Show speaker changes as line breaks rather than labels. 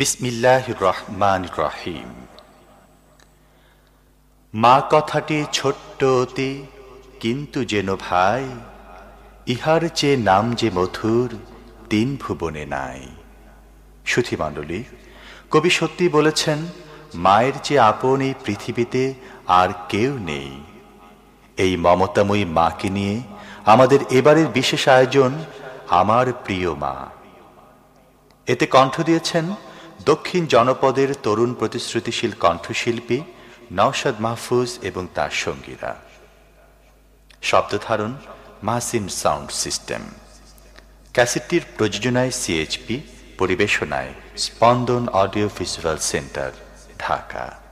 বিসমিল্লাহ রহমান রহিম মা কথাটি ছোট্ট অতি, কিন্তু যেন ভাই, ইহার চেয়ে নাম যে মধুর তিন ভুবনে নাই। সুধীমণ্ডলী কবি সত্যি বলেছেন, মায়ের যে আপন এই পৃথিবীতে আর কেউ নেই। এই মমতাময়ী মাকে নিয়ে আমাদের এবারের বিশেষ আয়োজন আমার প্রিয় মা। এতে কণ্ঠ দিয়েছেন দক্ষিণ জনপদের তরুণ প্রতিশ্রুতিশীল কণ্ঠশিল্পী নওশাদ মাহফুজ এবং তার সঙ্গীরা। শব্দধারণ মাসিন সাউন্ড সিস্টেম। ক্যাসেটটির প্রযোজনায় সিএইচপি, পরিবেশনায় স্পন্দন অডিও ভিজুয়াল সেন্টার, ঢাকা।